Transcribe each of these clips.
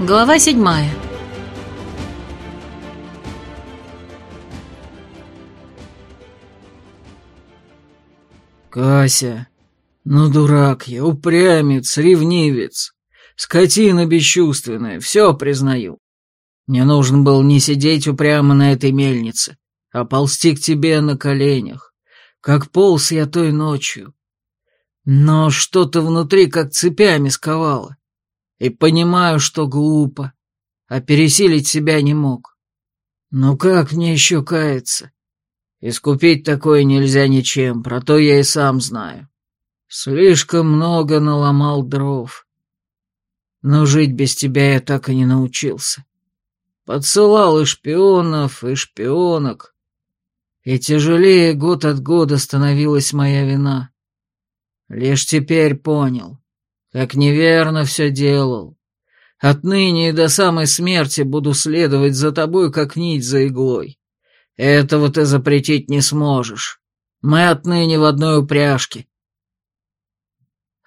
Глава седьмая. «Кася, ну дурак я, упрямец, ревнивец, скотина бесчувственная, все признаю. Мне нужно было не сидеть упрямо на этой мельнице, а ползти к тебе на коленях, как полз я той ночью. Но что-то внутри как цепями сковало, и понимаю, что глупо, а пересилить себя не мог. Ну как мне еще каяться? Искупить такое нельзя ничем, про то я и сам знаю. Слишком много наломал дров. Но жить без тебя я так и не научился. Подсылал и шпионов, и шпионок. И тяжелее год от года становилась моя вина. Лишь теперь понял, как неверно все делал. Отныне и до самой смерти буду следовать за тобой, как нить за иглой. Этого ты запретить не сможешь. Мы отныне в одной упряжке.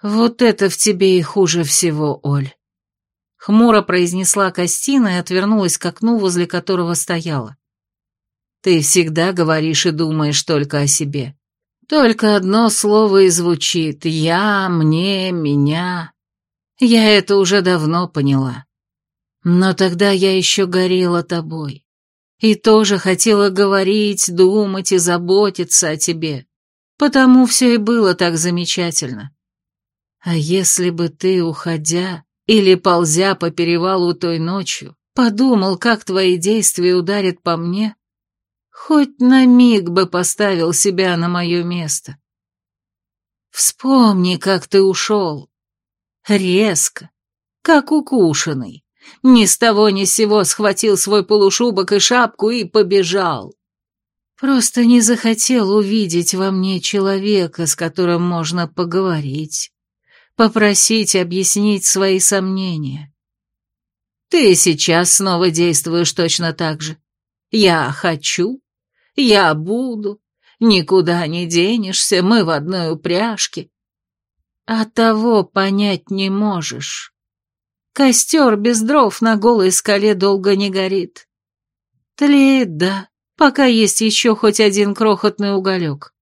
Вот это в тебе и хуже всего, Оль. Хмуро произнесла Костина и отвернулась к окну, возле которого стояла. Ты всегда говоришь и думаешь только о себе. Только одно слово и звучит «я», «мне», «меня». Я это уже давно поняла. Но тогда я еще горела тобой. И тоже хотела говорить, думать и заботиться о тебе. Потому все и было так замечательно. А если бы ты, уходя или ползя по перевалу той ночью, подумал, как твои действия ударят по мне, хоть на миг бы поставил себя на мое место. Вспомни, как ты ушел. Резко, как укушенный. Ни с того ни с сего схватил свой полушубок и шапку и побежал. Просто не захотел увидеть во мне человека, с которым можно поговорить, попросить объяснить свои сомнения. Ты сейчас снова действуешь точно так же. Я хочу, я буду, никуда не денешься, мы в одной упряжке. А того понять не можешь. Костер без дров на голой скале долго не горит. Тлеет, да, пока есть еще хоть один крохотный уголек.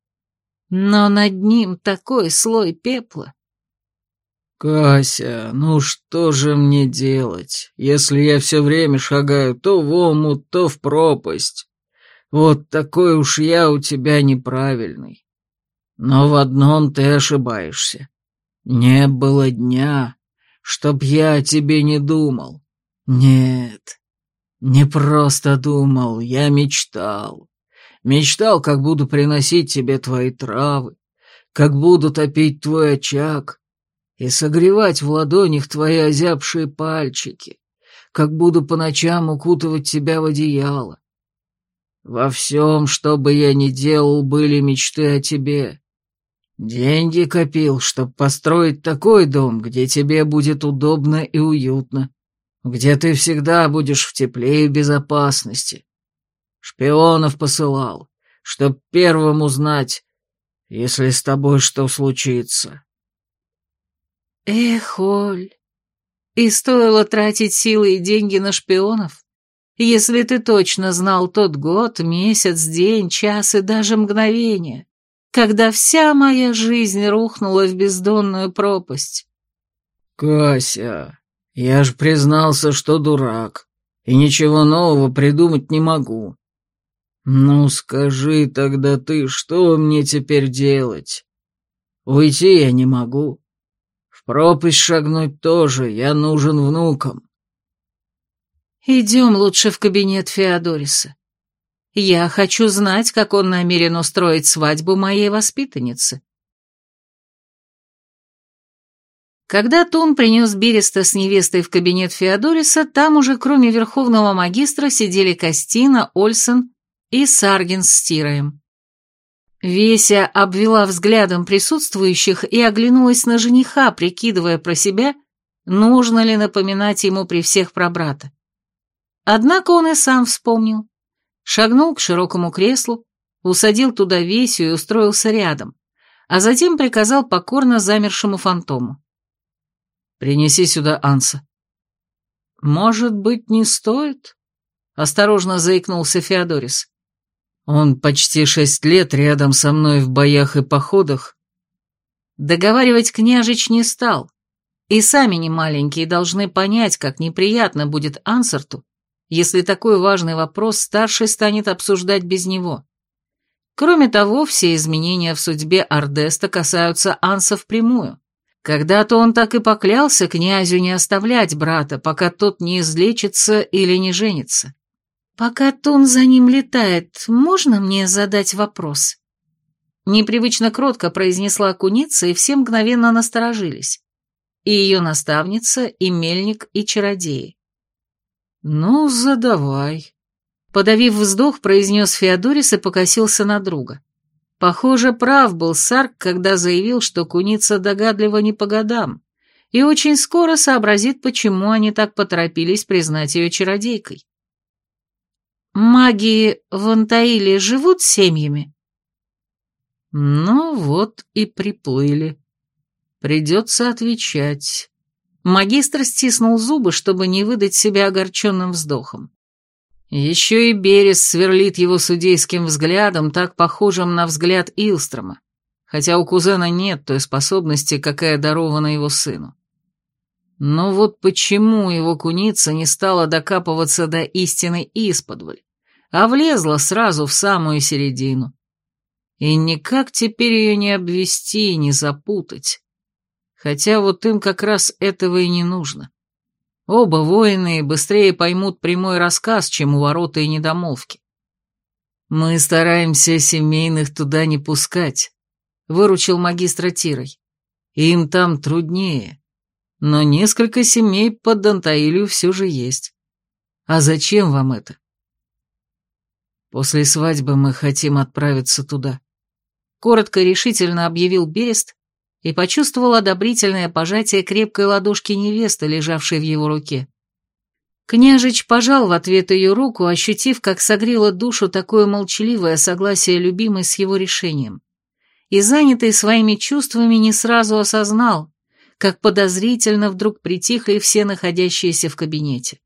Но над ним такой слой пепла. «Кася, ну что же мне делать, если я все время шагаю то в омут, то в пропасть? Вот такой уж я у тебя неправильный. Но в одном ты ошибаешься. Не было дня, чтоб я о тебе не думал. Нет, не просто думал, я мечтал. Мечтал, как буду приносить тебе твои травы, как буду топить твой очаг и согревать в ладонях твои озябшие пальчики, как буду по ночам укутывать тебя в одеяло. Во всем, что бы я ни делал, были мечты о тебе. Деньги копил, чтобы построить такой дом, где тебе будет удобно и уютно, где ты всегда будешь в тепле и безопасности. Шпионов посылал, чтоб первым узнать, если с тобой что случится. Эх, Оль, и стоило тратить силы и деньги на шпионов, если ты точно знал тот год, месяц, день, час и даже мгновение когда вся моя жизнь рухнула в бездонную пропасть. «Кася, я ж признался, что дурак, и ничего нового придумать не могу. Ну, скажи тогда ты, что мне теперь делать? Уйти я не могу. В пропасть шагнуть тоже, я нужен внукам». «Идем лучше в кабинет Феодориса. Я хочу знать, как он намерен устроить свадьбу моей воспитанницы. Когда Тун принес Береста с невестой в кабинет Феодориса, там уже кроме верховного магистра сидели Костина, Ольсен и Саргин с Тироем. Веся обвела взглядом присутствующих и оглянулась на жениха, прикидывая про себя, нужно ли напоминать ему при всех про брата. Однако он и сам вспомнил шагнул к широкому креслу, усадил туда Весю и устроился рядом, а затем приказал покорно замершему фантому. «Принеси сюда Анса». может быть, не стоит?» — осторожно заикнулся Феодорис. «Он почти шесть лет рядом со мной в боях и походах». Договаривать княжич не стал, и сами не маленькие должны понять, как неприятно будет Ансарту, если такой важный вопрос старший станет обсуждать без него. Кроме того, все изменения в судьбе Ардеста касаются Анса впрямую. Когда-то он так и поклялся князю не оставлять брата, пока тот не излечится или не женится. «Пока Тун за ним летает, можно мне задать вопрос?» Непривычно кротко произнесла куница, и все мгновенно насторожились. И ее наставница, и мельник, и чародеи. «Ну, задавай», — подавив вздох, произнес Феодорис и покосился на друга. Похоже, прав был Сарк, когда заявил, что куница догадлива не по годам, и очень скоро сообразит, почему они так поторопились признать ее чародейкой. «Маги в Антаиле живут семьями?» «Ну вот и приплыли. Придется отвечать». Магистр стиснул зубы, чтобы не выдать себя огорченным вздохом. Еще и Берес сверлит его судейским взглядом, так похожим на взгляд Илстрома, хотя у кузена нет той способности, какая дарована его сыну. Но вот почему его куница не стала докапываться до истины исподволь, а влезла сразу в самую середину? И никак теперь ее не обвести и не запутать. Хотя вот им как раз этого и не нужно. Оба воины быстрее поймут прямой рассказ, чем увороты и недомолвки. «Мы стараемся семейных туда не пускать», — выручил магистра Тирой. «Им там труднее. Но несколько семей под Дантаилью все же есть. А зачем вам это?» «После свадьбы мы хотим отправиться туда», — коротко решительно объявил Берест, и почувствовал одобрительное пожатие крепкой ладошки невесты, лежавшей в его руке. Княжич пожал в ответ ее руку, ощутив, как согрело душу такое молчаливое согласие любимой с его решением. И, занятый своими чувствами, не сразу осознал, как подозрительно вдруг притихли все находящиеся в кабинете.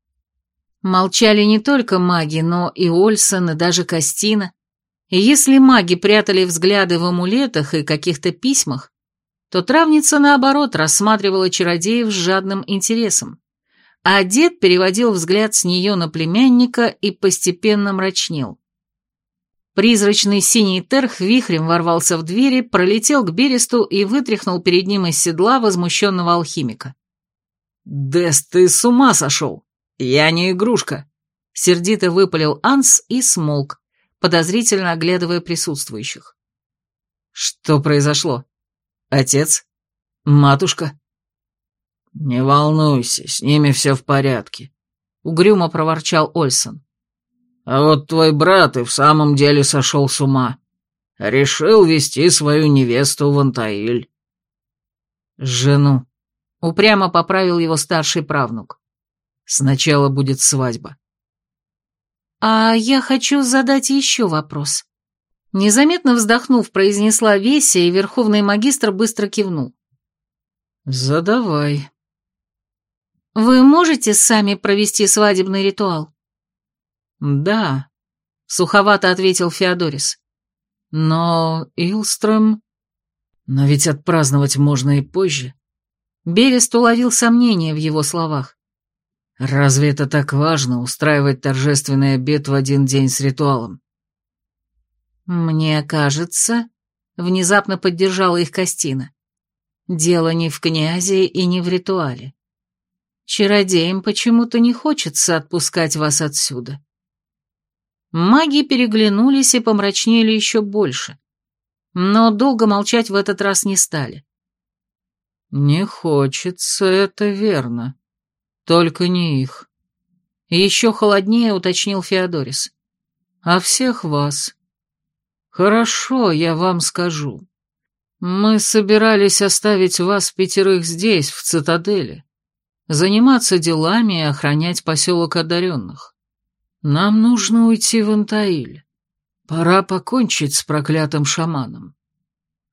Молчали не только маги, но и Ольсон, и даже Костина. И если маги прятали взгляды в амулетах и каких-то письмах, то травница, наоборот, рассматривала чародеев с жадным интересом, а дед переводил взгляд с нее на племянника и постепенно мрачнел. Призрачный синий терх вихрем ворвался в двери, пролетел к бересту и вытряхнул перед ним из седла возмущенного алхимика. «Дес, ты с ума сошел! Я не игрушка!» Сердито выпалил Анс и смолк, подозрительно оглядывая присутствующих. «Что произошло?» Отец? Матушка?» «Не волнуйся, с ними все в порядке», — угрюмо проворчал Ольсон. «А вот твой брат и в самом деле сошел с ума. Решил вести свою невесту в Антаиль». «Жену», — упрямо поправил его старший правнук. «Сначала будет свадьба». «А я хочу задать еще вопрос», Незаметно вздохнув, произнесла Веся, и верховный магистр быстро кивнул. «Задавай». «Вы можете сами провести свадебный ритуал?» «Да», — суховато ответил Феодорис. «Но Илстром...» «Но ведь отпраздновать можно и позже». Берест уловил сомнение в его словах. «Разве это так важно, устраивать торжественный обед в один день с ритуалом?» «Мне кажется...» — внезапно поддержала их Костина. «Дело не в князе и не в ритуале. Чародеям почему-то не хочется отпускать вас отсюда». Маги переглянулись и помрачнели еще больше, но долго молчать в этот раз не стали. «Не хочется, это верно. Только не их». Еще холоднее уточнил Феодорис. «А всех вас. «Хорошо, я вам скажу. Мы собирались оставить вас пятерых здесь, в цитадели, заниматься делами и охранять поселок одаренных. Нам нужно уйти в Антаиль. Пора покончить с проклятым шаманом.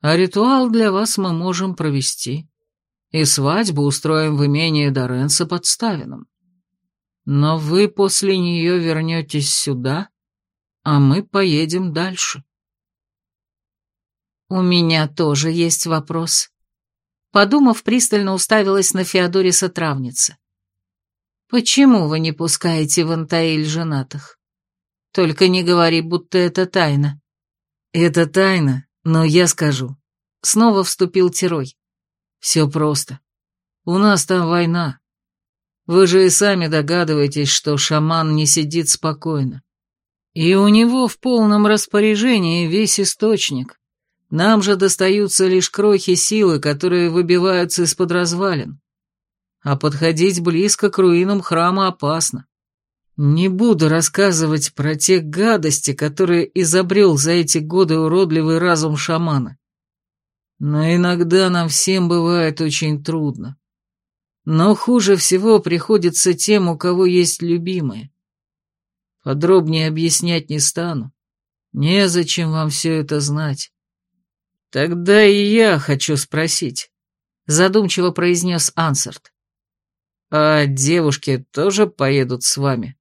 А ритуал для вас мы можем провести. И свадьбу устроим в имении Доренса под Ставином. Но вы после нее вернетесь сюда, а мы поедем дальше. У меня тоже есть вопрос. Подумав, пристально уставилась на Феодориса Травница. Почему вы не пускаете в Антаиль женатых? Только не говори, будто это тайна. Это тайна, но я скажу. Снова вступил Тирой. Все просто. У нас там война. Вы же и сами догадываетесь, что шаман не сидит спокойно. И у него в полном распоряжении весь источник. Нам же достаются лишь крохи силы, которые выбиваются из-под развалин. А подходить близко к руинам храма опасно. Не буду рассказывать про те гадости, которые изобрел за эти годы уродливый разум шамана. Но иногда нам всем бывает очень трудно. Но хуже всего приходится тем, у кого есть любимые. Подробнее объяснять не стану. Незачем вам все это знать. Тогда и я хочу спросить, задумчиво произнес Ансарт. А девушки тоже поедут с вами?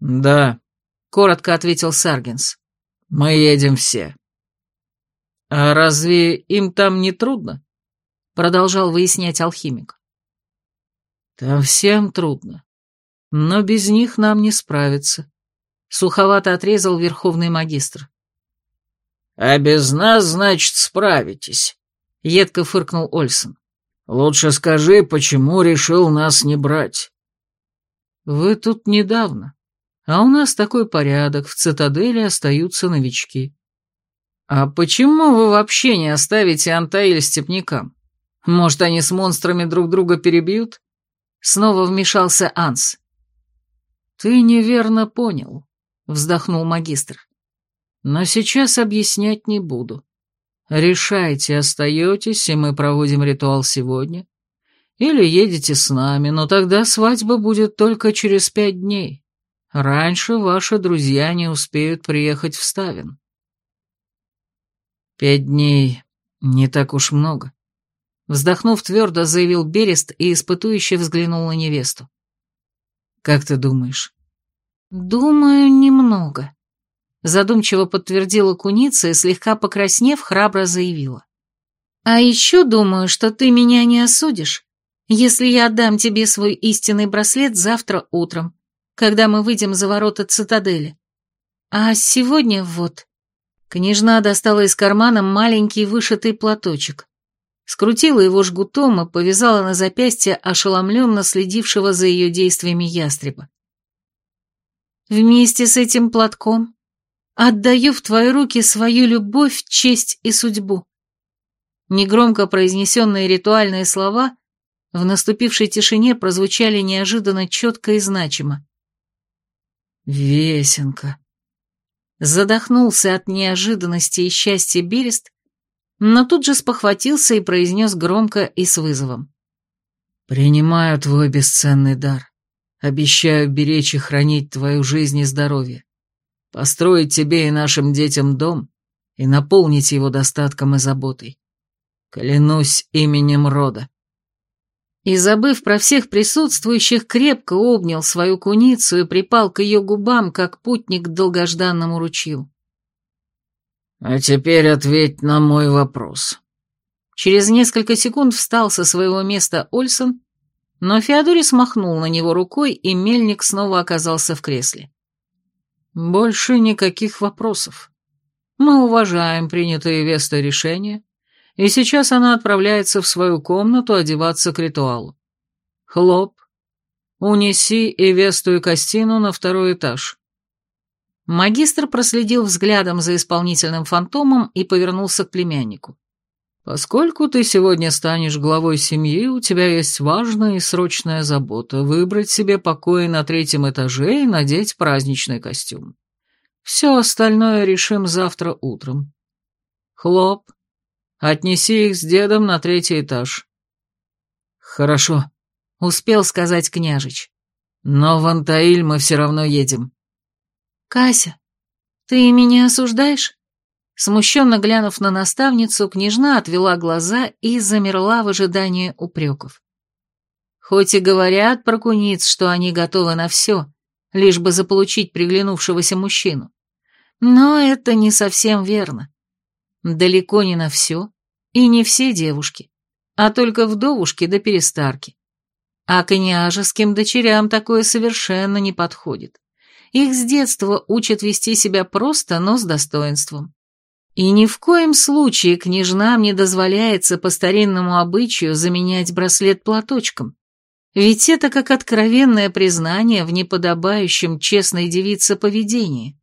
Да, коротко ответил Саргенс. Мы едем все. А разве им там не трудно? Продолжал выяснять алхимик. Там всем трудно. Но без них нам не справиться. Суховато отрезал верховный магистр. «А без нас, значит, справитесь», — едко фыркнул Ольсон. «Лучше скажи, почему решил нас не брать?» «Вы тут недавно, а у нас такой порядок, в цитадели остаются новички». «А почему вы вообще не оставите Антаиль степнякам? Может, они с монстрами друг друга перебьют?» Снова вмешался Анс. «Ты неверно понял», — вздохнул магистр. «Но сейчас объяснять не буду. Решайте, остаетесь, и мы проводим ритуал сегодня, или едете с нами, но тогда свадьба будет только через пять дней. Раньше ваши друзья не успеют приехать в Ставин». «Пять дней не так уж много», Вздохнув твердо, заявил Берест и испытующе взглянул на невесту. «Как ты думаешь?» «Думаю, немного», — задумчиво подтвердила куница и, слегка покраснев, храбро заявила. «А еще думаю, что ты меня не осудишь, если я отдам тебе свой истинный браслет завтра утром, когда мы выйдем за ворота цитадели. А сегодня вот...» Княжна достала из кармана маленький вышитый платочек скрутила его жгутом и повязала на запястье ошеломленно следившего за ее действиями ястреба. «Вместе с этим платком отдаю в твои руки свою любовь, честь и судьбу». Негромко произнесенные ритуальные слова в наступившей тишине прозвучали неожиданно четко и значимо. «Весенка». Задохнулся от неожиданности и счастья Берест, но тут же спохватился и произнес громко и с вызовом. «Принимаю твой бесценный дар. Обещаю беречь и хранить твою жизнь и здоровье. Построить тебе и нашим детям дом и наполнить его достатком и заботой. Клянусь именем рода». И, забыв про всех присутствующих, крепко обнял свою куницу и припал к ее губам, как путник к долгожданному ручью. «А теперь ответь на мой вопрос». Через несколько секунд встал со своего места Ольсон, но Феодорис махнул на него рукой, и мельник снова оказался в кресле. «Больше никаких вопросов. Мы уважаем принятые Веста решения, и сейчас она отправляется в свою комнату одеваться к ритуалу. Хлоп, унеси и Весту и Костину на второй этаж. Магистр проследил взглядом за исполнительным фантомом и повернулся к племяннику. «Поскольку ты сегодня станешь главой семьи, у тебя есть важная и срочная забота — выбрать себе покои на третьем этаже и надеть праздничный костюм. Все остальное решим завтра утром. Хлоп, отнеси их с дедом на третий этаж». «Хорошо», — успел сказать княжич. «Но в Антаиль мы все равно едем». «Кася, ты меня осуждаешь?» Смущенно глянув на наставницу, княжна отвела глаза и замерла в ожидании упреков. Хоть и говорят про куниц, что они готовы на все, лишь бы заполучить приглянувшегося мужчину. Но это не совсем верно. Далеко не на все, и не все девушки, а только вдовушки да перестарки. А княжеским дочерям такое совершенно не подходит. Их с детства учат вести себя просто, но с достоинством. И ни в коем случае княжнам не дозволяется по старинному обычаю заменять браслет платочком. Ведь это как откровенное признание в неподобающем честной девице поведении.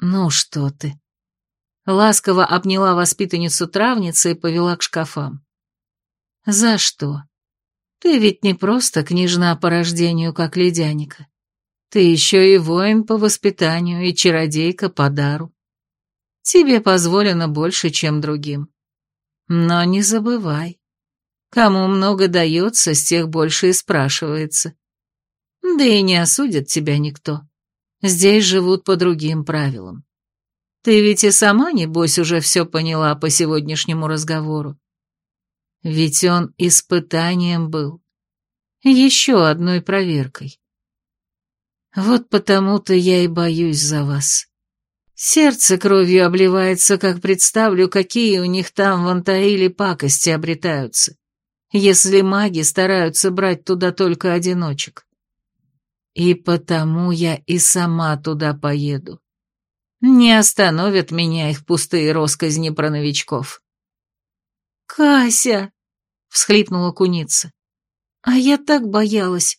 «Ну что ты?» Ласково обняла воспитанницу травницы и повела к шкафам. «За что? Ты ведь не просто княжна по рождению, как ледяника. Ты еще и воин по воспитанию и чародейка по дару. Тебе позволено больше, чем другим. Но не забывай, кому много дается, с тех больше и спрашивается. Да и не осудит тебя никто. Здесь живут по другим правилам. Ты ведь и сама, небось, уже все поняла по сегодняшнему разговору. Ведь он испытанием был. Еще одной проверкой. Вот потому-то я и боюсь за вас. Сердце кровью обливается, как представлю, какие у них там в Антаиле пакости обретаются, если маги стараются брать туда только одиночек. И потому я и сама туда поеду. Не остановят меня их пустые росказни про новичков. «Кася!» — всхлипнула куница. «А я так боялась.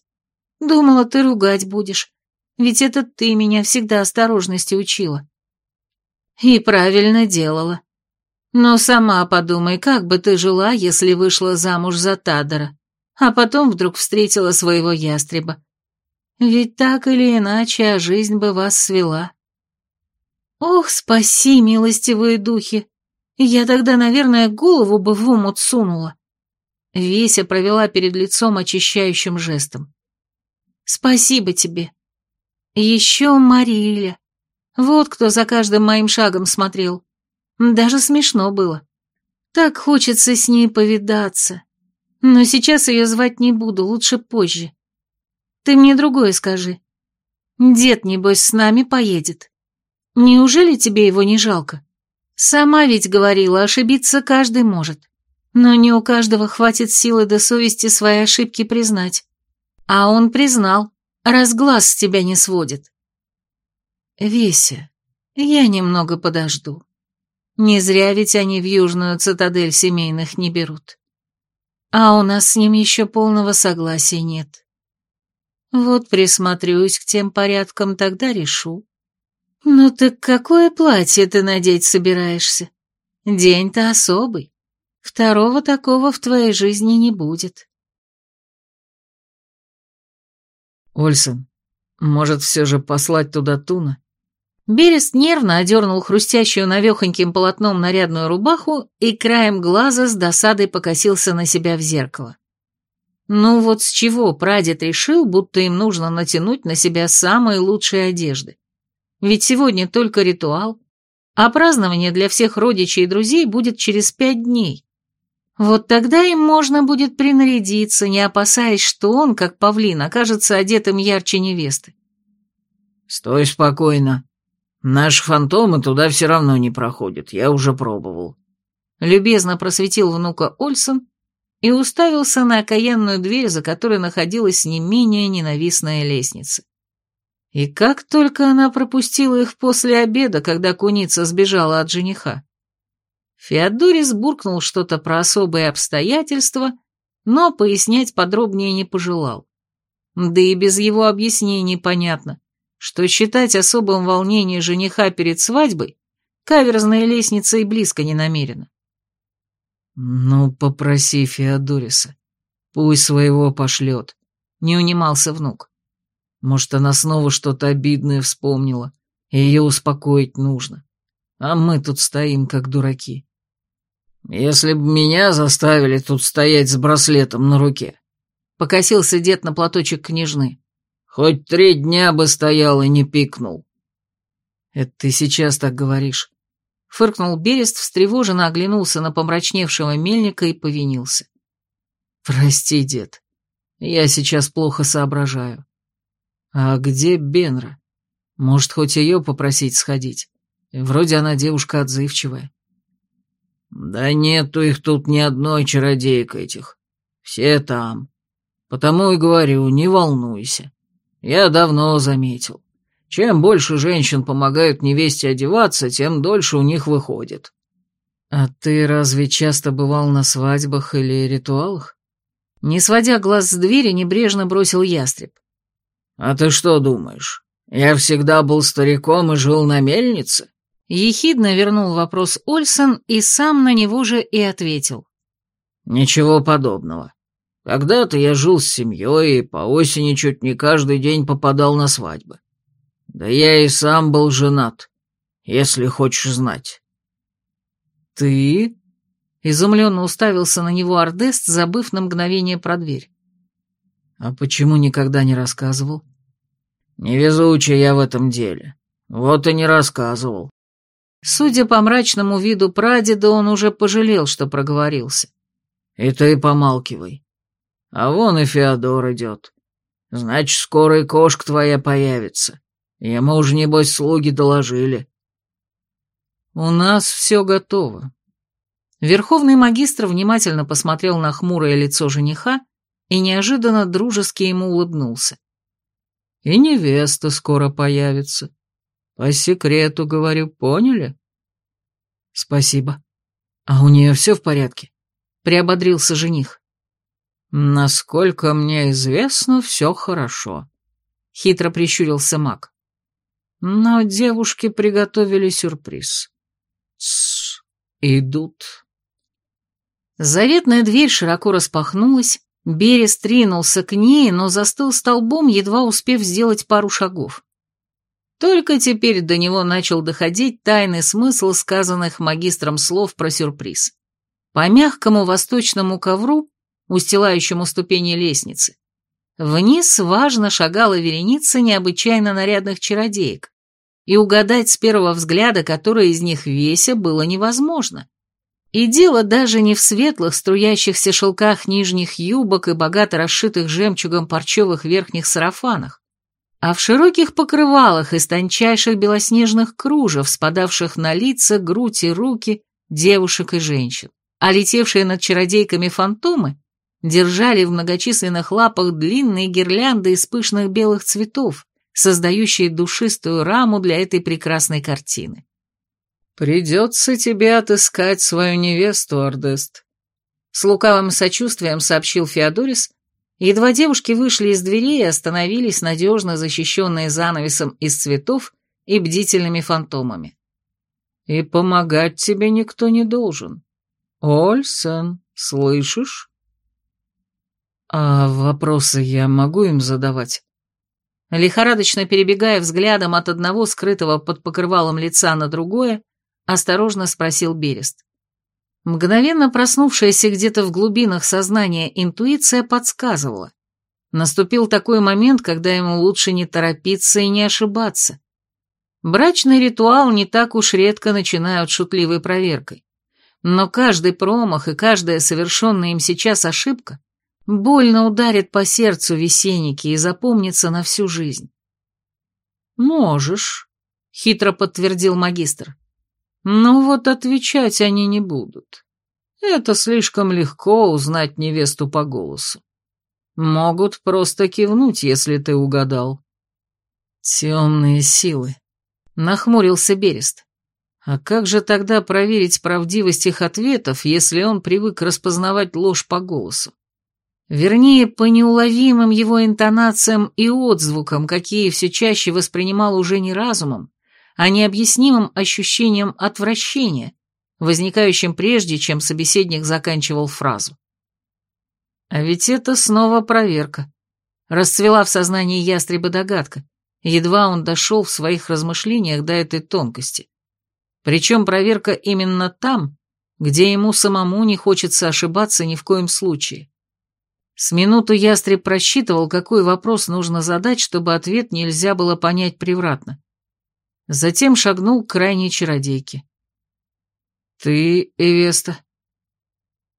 Думала, ты ругать будешь. Ведь это ты меня всегда осторожности учила». И правильно делала. Но сама подумай, как бы ты жила, если вышла замуж за Тадора, а потом вдруг встретила своего ястреба. Ведь так или иначе, а жизнь бы вас свела. Ох, спаси, милостивые духи! Я тогда, наверное, голову бы в омут сунула. Веся провела перед лицом очищающим жестом. Спасибо тебе. Еще Мариля. Вот кто за каждым моим шагом смотрел. Даже смешно было. Так хочется с ней повидаться. Но сейчас ее звать не буду, лучше позже. Ты мне другое скажи. Дед, небось, с нами поедет. Неужели тебе его не жалко? Сама ведь говорила, ошибиться каждый может. Но не у каждого хватит силы до совести свои ошибки признать. А он признал, раз глаз с тебя не сводит. Веся, я немного подожду. Не зря ведь они в южную цитадель семейных не берут. А у нас с ним еще полного согласия нет. Вот присмотрюсь к тем порядкам, тогда решу. Ну так какое платье ты надеть собираешься? День-то особый. Второго такого в твоей жизни не будет. Ольсон, может, все же послать туда Туна? Берест нервно одернул хрустящую навехоньким полотном нарядную рубаху и краем глаза с досадой покосился на себя в зеркало. Ну вот с чего прадед решил, будто им нужно натянуть на себя самые лучшие одежды. Ведь сегодня только ритуал, а празднование для всех родичей и друзей будет через пять дней. Вот тогда им можно будет принарядиться, не опасаясь, что он, как павлин, окажется одетым ярче невесты. «Стой спокойно», Наши фантомы туда все равно не проходят, я уже пробовал. Любезно просветил внука Ольсон и уставился на окаянную дверь, за которой находилась не менее ненавистная лестница. И как только она пропустила их после обеда, когда куница сбежала от жениха. Феодорис буркнул что-то про особые обстоятельства, но пояснять подробнее не пожелал. Да и без его объяснений понятно что считать особым волнение жениха перед свадьбой каверзная лестница и близко не намерена. «Ну, попроси Феодориса, пусть своего пошлет», — не унимался внук. «Может, она снова что-то обидное вспомнила, и ее успокоить нужно. А мы тут стоим, как дураки». «Если бы меня заставили тут стоять с браслетом на руке», — покосился дед на платочек княжны, Хоть три дня бы стоял и не пикнул. Это ты сейчас так говоришь. Фыркнул Берест, встревоженно оглянулся на помрачневшего мельника и повинился. Прости, дед. Я сейчас плохо соображаю. А где Бенра? Может, хоть ее попросить сходить? Вроде она девушка отзывчивая. Да нету их тут ни одной чародейка этих. Все там. Потому и говорю, не волнуйся. Я давно заметил. Чем больше женщин помогают невесте одеваться, тем дольше у них выходит. А ты разве часто бывал на свадьбах или ритуалах? Не сводя глаз с двери, небрежно бросил ястреб. А ты что думаешь? Я всегда был стариком и жил на мельнице? Ехидно вернул вопрос Ольсон и сам на него же и ответил. Ничего подобного. Когда-то я жил с семьей и по осени чуть не каждый день попадал на свадьбы. Да я и сам был женат, если хочешь знать. Ты? Изумленно уставился на него Ордест, забыв на мгновение про дверь. А почему никогда не рассказывал? Невезучий я в этом деле. Вот и не рассказывал. Судя по мрачному виду прадеда, он уже пожалел, что проговорился. И ты помалкивай. А вон и Феодор идет. Значит, скоро и кошка твоя появится. Ему уж, небось, слуги доложили. У нас все готово. Верховный магистр внимательно посмотрел на хмурое лицо жениха и неожиданно дружески ему улыбнулся. И невеста скоро появится. По секрету говорю, поняли? Спасибо. А у нее все в порядке? Приободрился жених. Насколько мне известно, все хорошо. Хитро прищурился маг. Но девушки приготовили сюрприз. Тссс, идут. Заветная дверь широко распахнулась, Берес тринулся к ней, но застыл столбом, едва успев сделать пару шагов. Только теперь до него начал доходить тайный смысл сказанных магистром слов про сюрприз. По мягкому восточному ковру, устилающему ступени лестницы, вниз важно шагала вереница необычайно нарядных чародеек, и угадать с первого взгляда, который из них Веся, было невозможно. И дело даже не в светлых, струящихся шелках нижних юбок и богато расшитых жемчугом парчевых верхних сарафанах, а в широких покрывалах из тончайших белоснежных кружев, спадавших на лица, грудь и руки девушек и женщин. А летевшие над чародейками фантомы держали в многочисленных лапах длинные гирлянды из пышных белых цветов, создающие душистую раму для этой прекрасной картины. «Придется тебе отыскать свою невесту, Ордест», — с лукавым сочувствием сообщил Феодорис, едва девушки вышли из дверей и остановились, надежно защищенные занавесом из цветов и бдительными фантомами. «И помогать тебе никто не должен. Ольсен, слышишь?» «А вопросы я могу им задавать?» Лихорадочно перебегая взглядом от одного скрытого под покрывалом лица на другое, осторожно спросил Берест. Мгновенно проснувшаяся где-то в глубинах сознания интуиция подсказывала. Наступил такой момент, когда ему лучше не торопиться и не ошибаться. Брачный ритуал не так уж редко начинают шутливой проверкой. Но каждый промах и каждая совершенная им сейчас ошибка Больно ударит по сердцу весенники и запомнится на всю жизнь. «Можешь», — хитро подтвердил магистр. «Но вот отвечать они не будут. Это слишком легко узнать невесту по голосу. Могут просто кивнуть, если ты угадал». «Темные силы», — нахмурился Берест. «А как же тогда проверить правдивость их ответов, если он привык распознавать ложь по голосу? Вернее, по неуловимым его интонациям и отзвукам, какие все чаще воспринимал уже не разумом, а необъяснимым ощущением отвращения, возникающим прежде, чем собеседник заканчивал фразу. А ведь это снова проверка. Расцвела в сознании ястреба догадка, едва он дошел в своих размышлениях до этой тонкости. Причем проверка именно там, где ему самому не хочется ошибаться ни в коем случае. С минуту ястреб просчитывал, какой вопрос нужно задать, чтобы ответ нельзя было понять превратно. Затем шагнул к крайней чародейке. «Ты, Эвеста?»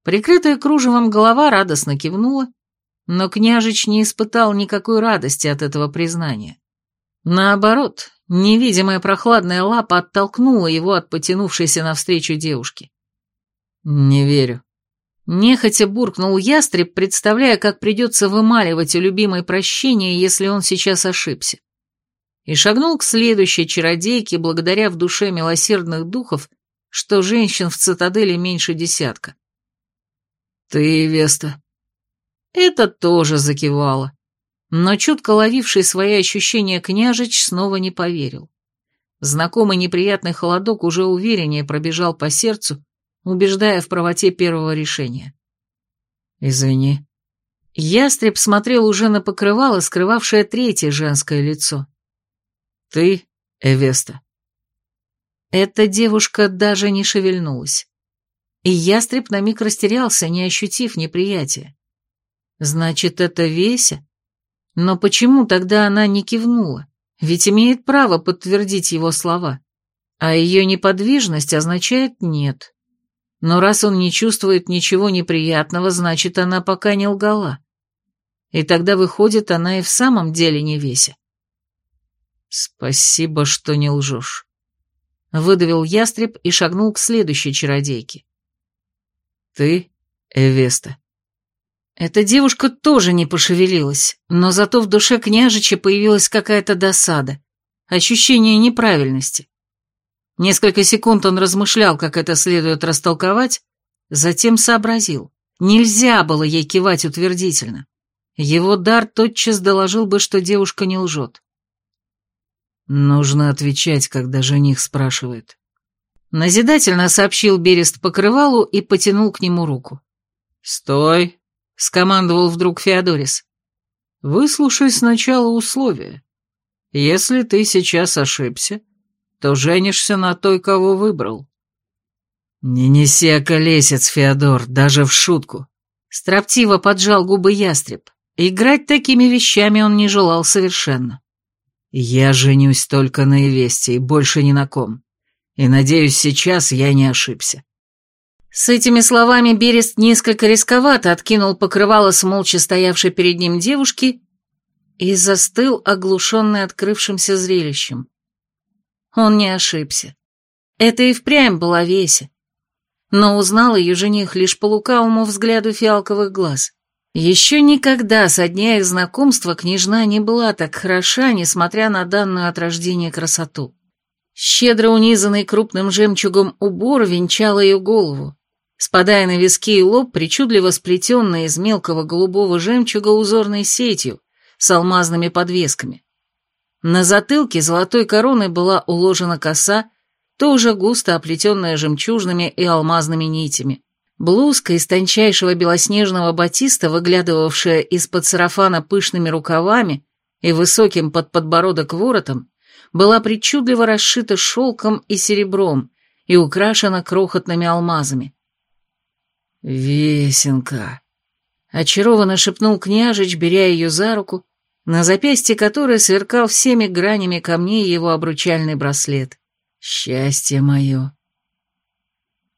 Прикрытая кружевом голова радостно кивнула, Но княжич не испытал никакой радости от этого признания. Наоборот, невидимая прохладная лапа оттолкнула его от потянувшейся навстречу девушки. «Не верю». Нехотя буркнул ястреб, представляя, как придется вымаливать у любимой прощения, если он сейчас ошибся. И шагнул к следующей чародейке, благодаря в душе милосердных духов, что женщин в цитадели меньше десятка. «Ты, Веста?» Это тоже закивало. Но чутко ловивший свои ощущения княжич снова не поверил. Знакомый неприятный холодок уже увереннее пробежал по сердцу, убеждая в правоте первого решения. «Извини». Ястреб смотрел уже на покрывало, скрывавшее третье женское лицо. «Ты, Эвеста». Эта девушка даже не шевельнулась. И ястреб на миг растерялся, не ощутив неприятия. Значит, это Веся? Но почему тогда она не кивнула? Ведь имеет право подтвердить его слова. А ее неподвижность означает «нет». Но раз он не чувствует ничего неприятного, значит, она пока не лгала. И тогда, выходит, она и в самом деле не Веся. «Спасибо, что не лжешь», — выдавил ястреб и шагнул к следующей чародейке. «Ты, Эвеста». Эта девушка тоже не пошевелилась, но зато в душе княжича появилась какая-то досада, ощущение неправильности. Несколько секунд он размышлял, как это следует растолковать, затем сообразил. Нельзя было ей кивать утвердительно. Его дар тотчас доложил бы, что девушка не лжет. Нужно отвечать, когда жених спрашивает. Назидательно сообщил Берест покрывалу и потянул к нему руку. «Стой!» — скомандовал вдруг Феодорис. «Выслушай сначала условия. Если ты сейчас ошибся, то женишься на той, кого выбрал». «Не неси околесец, Феодор, даже в шутку», — строптиво поджал губы ястреб. Играть такими вещами он не желал совершенно. «Я женюсь только на Эвесте и больше ни на ком. И, надеюсь, сейчас я не ошибся». С этими словами Берест несколько рисковато откинул покрывало с молча стоявшей перед ним девушки и застыл, оглушенный открывшимся зрелищем. Он не ошибся. Это и впрямь была Веся. Но узнал ее жених лишь по лукавому взгляду фиалковых глаз. Еще никогда со дня их знакомства княжна не была так хороша, несмотря на данную от рождения красоту. Щедро унизанный крупным жемчугом убор венчал ее голову, спадая на виски и лоб, причудливо сплетенные из мелкого голубого жемчуга узорной сетью с алмазными подвесками. На затылке золотой короной была уложена коса, тоже густо оплетенная жемчужными и алмазными нитями. Блузка из тончайшего белоснежного батиста, выглядывавшая из-под сарафана пышными рукавами и высоким под подбородок воротом, была причудливо расшита шелком и серебром и украшена крохотными алмазами. «Весенка!» — очарованно шепнул княжич, беря ее за руку, на запястье которой сверкал всеми гранями камней его обручальный браслет. «Счастье мое!»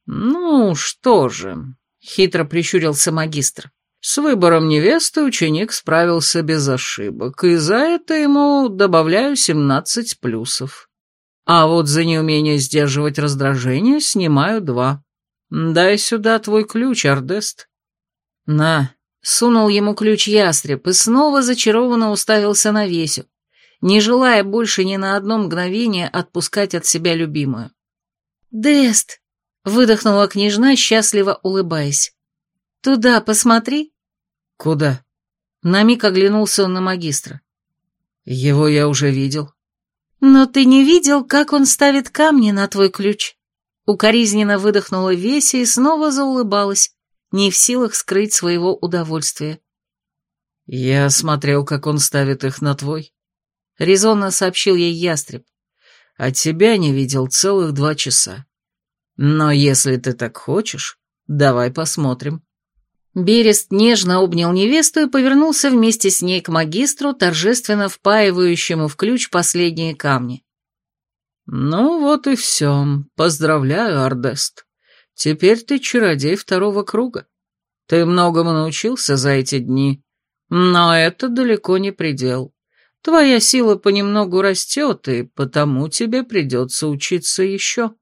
«Ну, что же», — хитро прищурился магистр, — «с выбором невесты ученик справился без ошибок, и за это ему добавляю семнадцать плюсов. А вот за неумение сдерживать раздражение снимаю два. «Дай сюда твой ключ, Ардест». «На», — сунул ему ключ ястреб и снова зачарованно уставился на Весю, не желая больше ни на одно мгновение отпускать от себя любимую. «Дест», — выдохнула княжна, счастливо улыбаясь. «Туда посмотри». «Куда?» На миг оглянулся он на магистра. «Его я уже видел». «Но ты не видел, как он ставит камни на твой ключ?» Укоризненно выдохнула Веся и снова заулыбалась, не в силах скрыть своего удовольствия. «Я смотрел, как он ставит их на твой», — резонно сообщил ей ястреб. «А тебя не видел целых два часа. Но если ты так хочешь, давай посмотрим». Берест нежно обнял невесту и повернулся вместе с ней к магистру, торжественно впаивающему в ключ последние камни. «Ну вот и все. Поздравляю, Ардест. Теперь ты чародей второго круга. Ты многому научился за эти дни, Но это далеко не предел. Твоя сила понемногу растет, и потому тебе придется учиться еще.